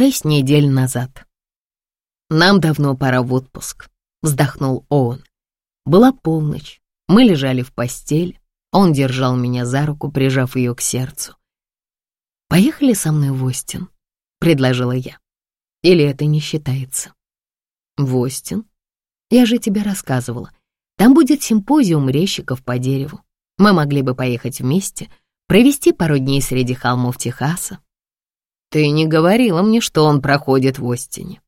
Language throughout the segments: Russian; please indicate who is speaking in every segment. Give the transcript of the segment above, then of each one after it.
Speaker 1: шесть недель назад. «Нам давно пора в отпуск», — вздохнул Оуэн. Была полночь, мы лежали в постели, он держал меня за руку, прижав ее к сердцу. «Поехали со мной в Остин», — предложила я. «Или это не считается?» «В Остин? Я же тебе рассказывала. Там будет симпозиум резчиков по дереву. Мы могли бы поехать вместе, провести пару дней среди холмов Техаса. Ты не говорила мне, что он проходит в Остине.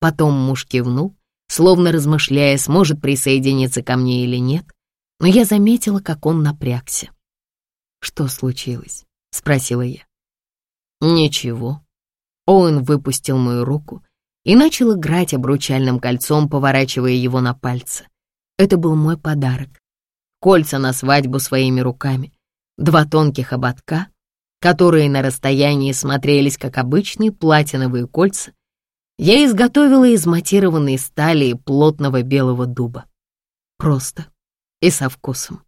Speaker 1: Потом муж кивнул, словно размышляя, сможет присоединиться ко мне или нет, но я заметила, как он напрягся. «Что случилось?» — спросила я. «Ничего». Оуэн выпустил мою руку и начал играть обручальным кольцом, поворачивая его на пальцы. Это был мой подарок. Кольца на свадьбу своими руками, два тонких ободка, которые на расстоянии смотрелись как обычные платиновые кольца, я изготовила из матированной стали и плотного белого дуба. Просто и со вкусом.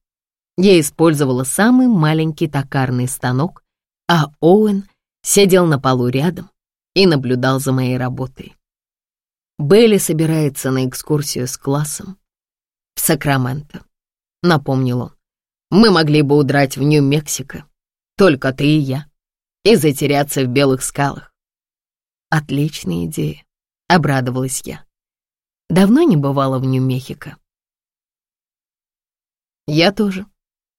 Speaker 1: Я использовала самый маленький токарный станок, а Оуэн сидел на полу рядом и наблюдал за моей работой. Белли собирается на экскурсию с классом в Сакраменто, напомнил он. Мы могли бы удрать в Нью-Мексико, только ты и я, и затеряться в белых скалах. Отличная идея, обрадовалась я. Давно не бывала в Нью-Мехико. Я тоже.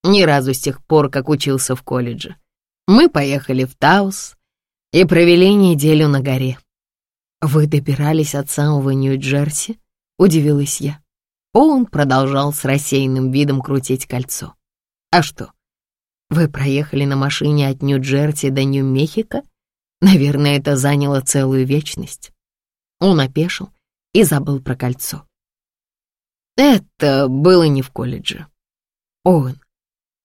Speaker 1: Ни разу с тех пор, как учился в колледже. Мы поехали в Таус и провели неделю на горе. Вы добирались от самого Нью-Джерси? Удивилась я. Он продолжал с рассеянным видом крутить кольцо. А что? Вы проехали на машине от Нью-Джерси до Нью-Мехико? Наверное, это заняло целую вечность. Он опешил и забыл про кольцо. Это было не в колледже. Оуэн,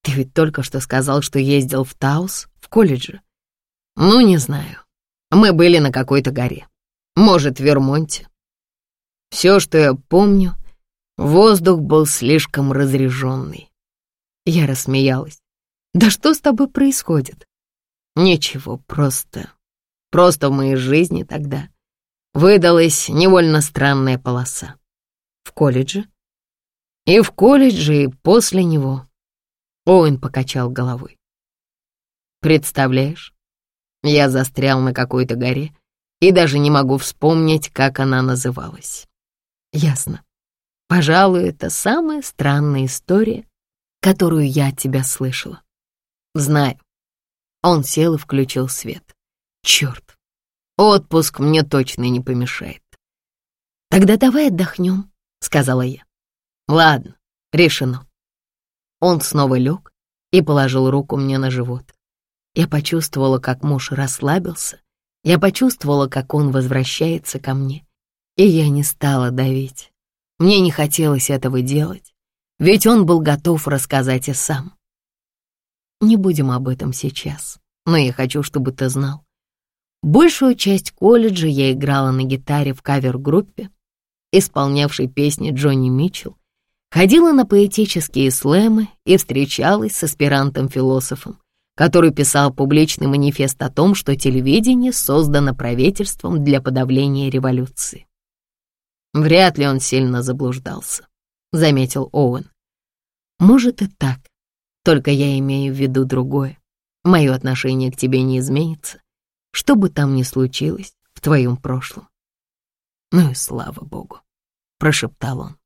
Speaker 1: ты ведь только что сказал, что ездил в Таус, в колледже. Ну, не знаю. Мы были на какой-то горе. Может, в Вермонте. Все, что я помню, воздух был слишком разреженный. Я рассмеялась. Да что с тобой происходит? Ничего, просто... Просто в моей жизни тогда выдалась невольно странная полоса. В колледже? И в колледже, и после него. Оуэн покачал головой. Представляешь, я застрял на какой-то горе и даже не могу вспомнить, как она называлась. Ясно. Пожалуй, это самая странная история, которую я от тебя слышала. Знаю. Он сел и включил свет. Черт, отпуск мне точно не помешает. Тогда давай отдохнем, сказала я. Ладно, решено. Он снова лег и положил руку мне на живот. Я почувствовала, как муж расслабился. Я почувствовала, как он возвращается ко мне. И я не стала давить. Мне не хотелось этого делать, ведь он был готов рассказать и сам. Не будем об этом сейчас, но я хочу, чтобы ты знал. Большую часть колледжа я играла на гитаре в кавер-группе, исполнявшей песни Джонни Митчелл, ходила на поэтические слэмы и встречалась с аспирантом-философом, который писал публичный манифест о том, что телевидение создано правительством для подавления революции. Вряд ли он сильно заблуждался, заметил Оуэн. Может и так, только я имею в виду другое. Мое отношение к тебе не изменится, что бы там ни случилось в твоем прошлом. Ну и слава богу, прошептал он.